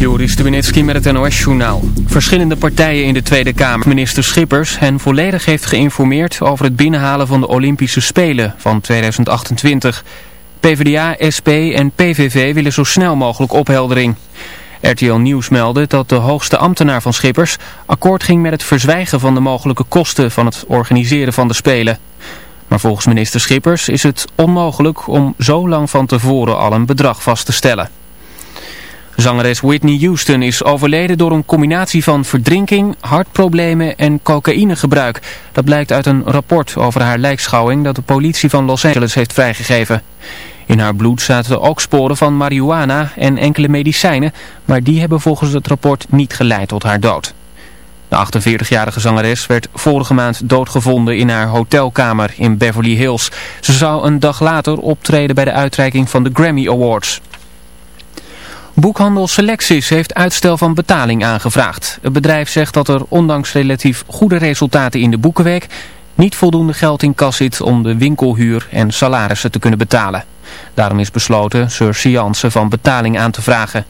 Joris Stubenitski met het NOS-journaal. Verschillende partijen in de Tweede Kamer. Minister Schippers hen volledig heeft geïnformeerd over het binnenhalen van de Olympische Spelen van 2028. PvdA, SP en PVV willen zo snel mogelijk opheldering. RTL Nieuws meldde dat de hoogste ambtenaar van Schippers akkoord ging met het verzwijgen van de mogelijke kosten van het organiseren van de Spelen. Maar volgens minister Schippers is het onmogelijk om zo lang van tevoren al een bedrag vast te stellen. Zangeres Whitney Houston is overleden door een combinatie van verdrinking, hartproblemen en cocaïnegebruik. Dat blijkt uit een rapport over haar lijkschouwing dat de politie van Los Angeles heeft vrijgegeven. In haar bloed zaten ook sporen van marihuana en enkele medicijnen, maar die hebben volgens het rapport niet geleid tot haar dood. De 48-jarige zangeres werd vorige maand doodgevonden in haar hotelkamer in Beverly Hills. Ze zou een dag later optreden bij de uitreiking van de Grammy Awards. Boekhandel Selectis heeft uitstel van betaling aangevraagd. Het bedrijf zegt dat er ondanks relatief goede resultaten in de boekenweek niet voldoende geld in kas zit om de winkelhuur en salarissen te kunnen betalen. Daarom is besloten Sir Sianse van betaling aan te vragen.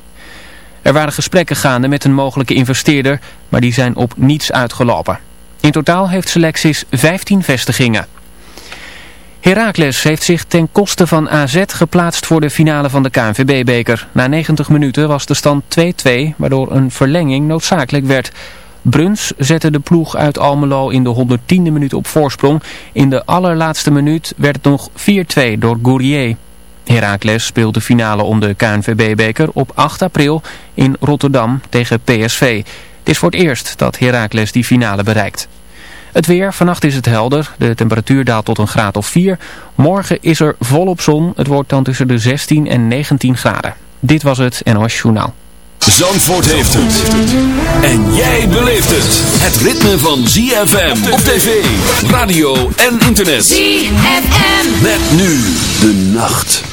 Er waren gesprekken gaande met een mogelijke investeerder, maar die zijn op niets uitgelopen. In totaal heeft Selectis 15 vestigingen. Heracles heeft zich ten koste van AZ geplaatst voor de finale van de KNVB-beker. Na 90 minuten was de stand 2-2, waardoor een verlenging noodzakelijk werd. Bruns zette de ploeg uit Almelo in de 110e minuut op voorsprong. In de allerlaatste minuut werd het nog 4-2 door Gourier. Heracles speelt de finale om de KNVB-beker op 8 april in Rotterdam tegen PSV. Het is voor het eerst dat Heracles die finale bereikt. Het weer, vannacht is het helder. De temperatuur daalt tot een graad of 4. Morgen is er volop zon. Het wordt dan tussen de 16 en 19 graden. Dit was het NOS Journaal. Zandvoort heeft het. En jij beleeft het. Het ritme van ZFM op tv, radio en internet. ZFM. Met nu de nacht.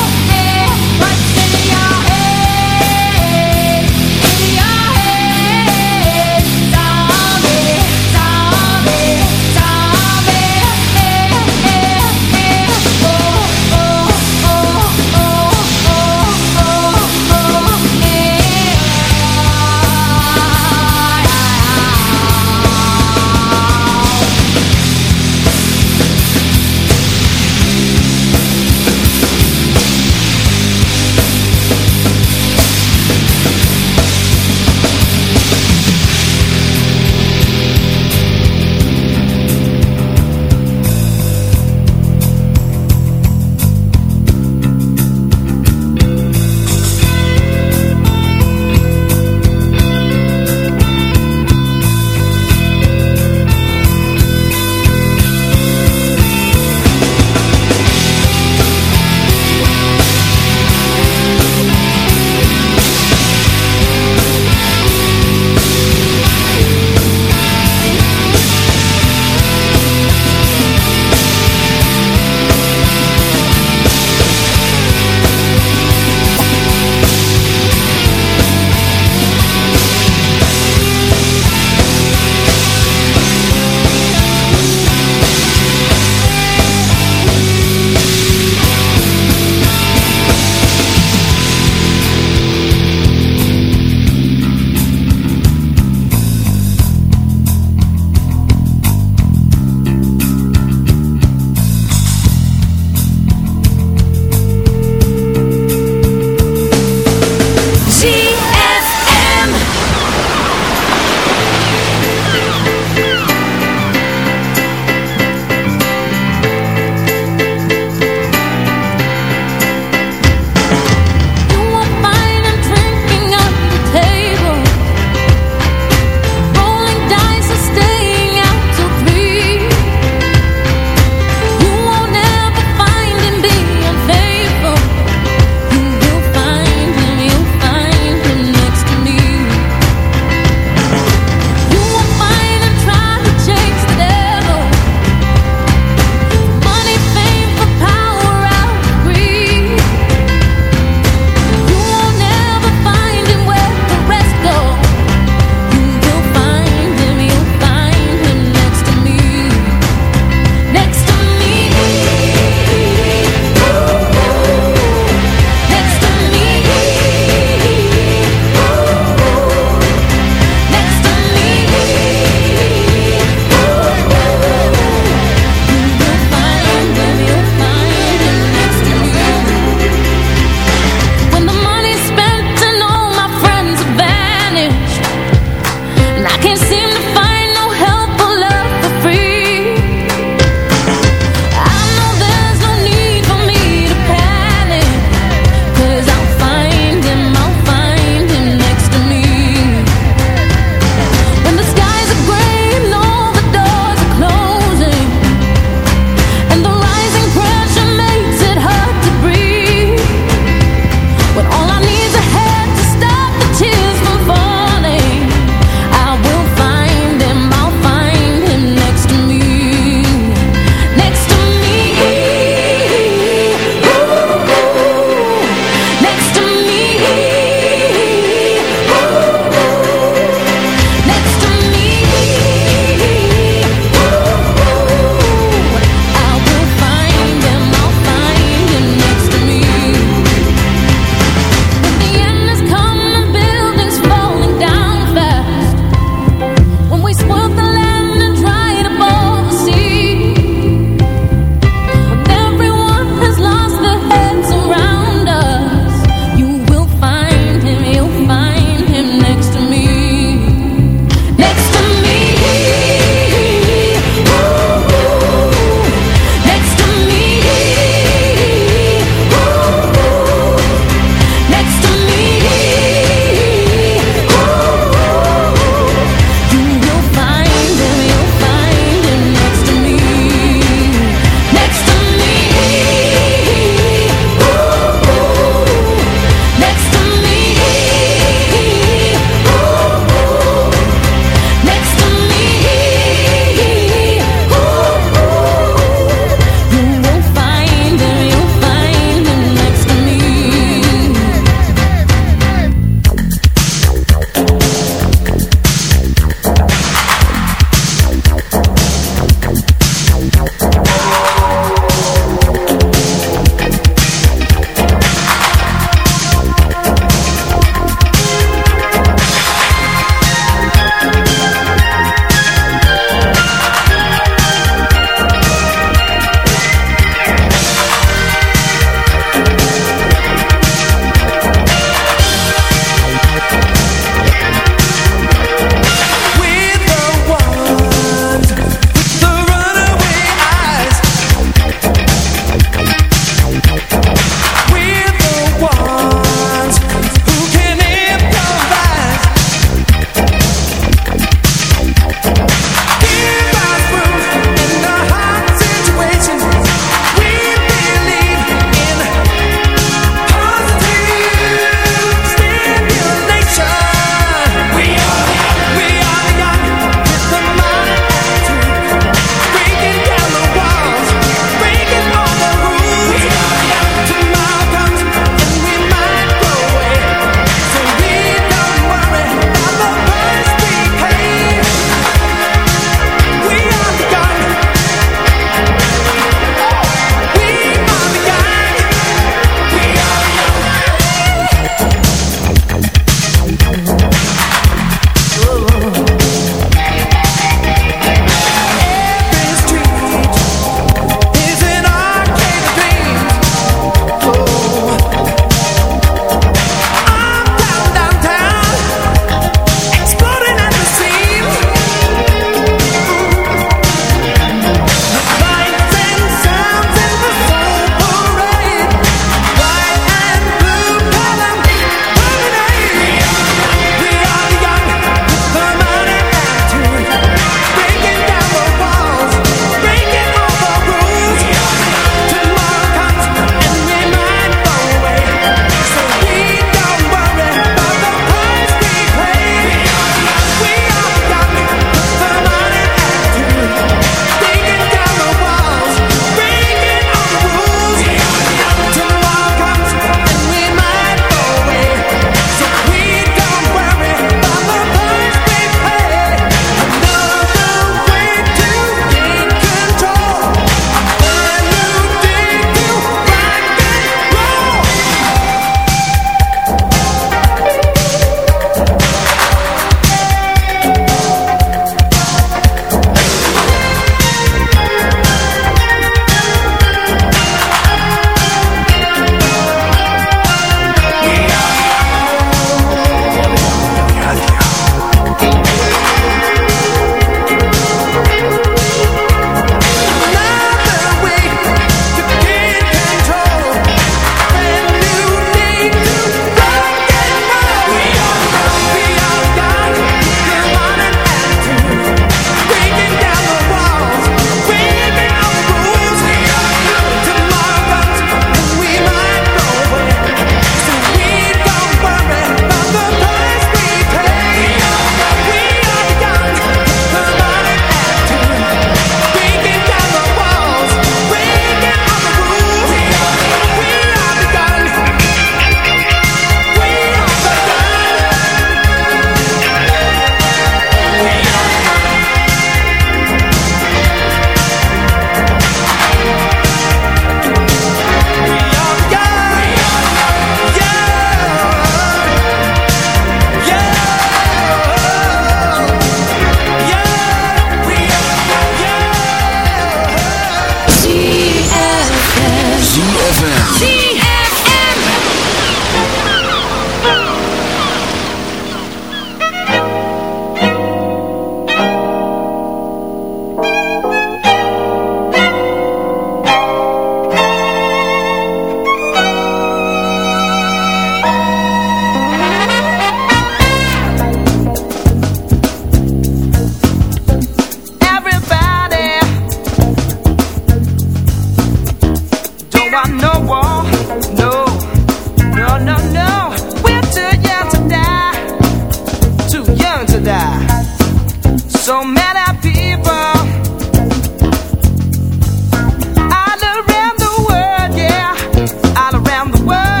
world.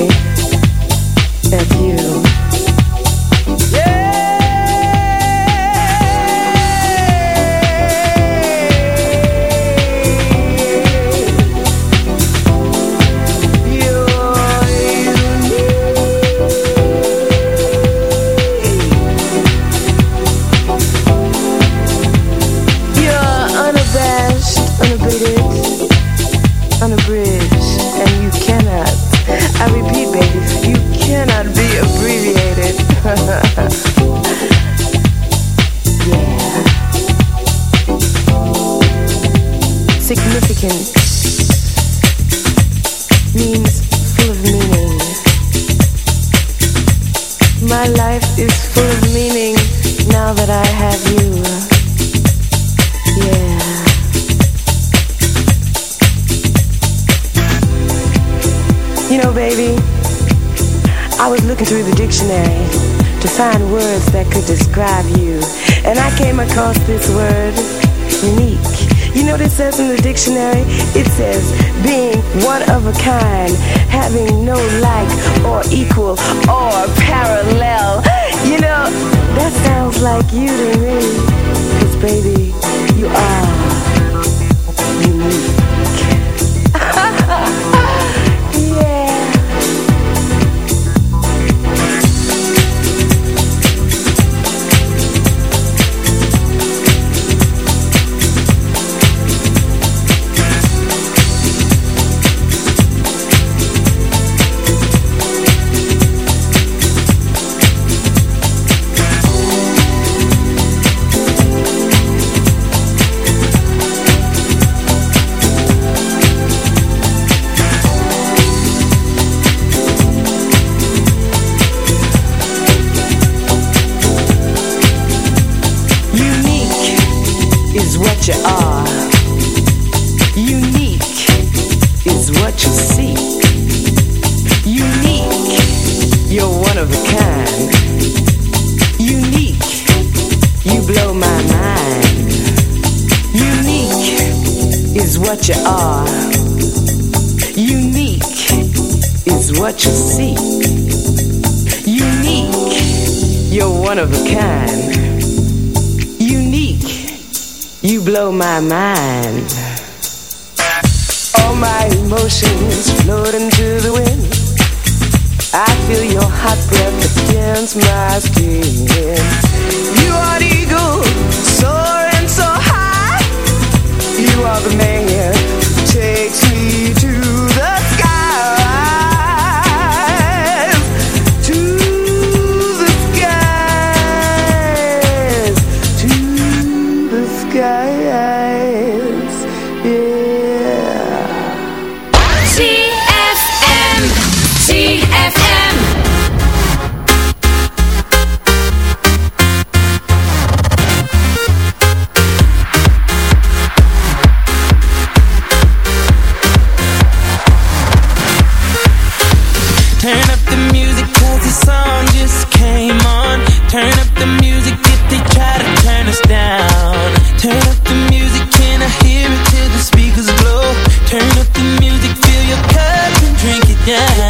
baby. That's yeah.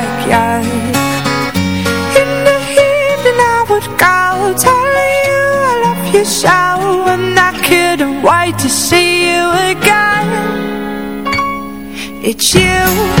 It's you.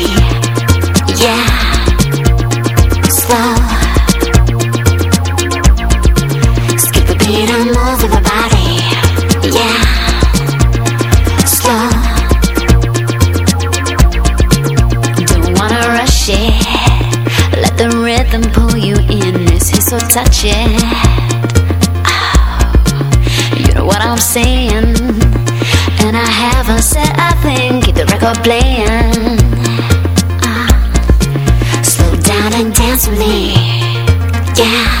touch it. Oh, you know what I'm saying? And I haven't said a thing. Keep the record playing. Uh, slow down and dance with me. Yeah.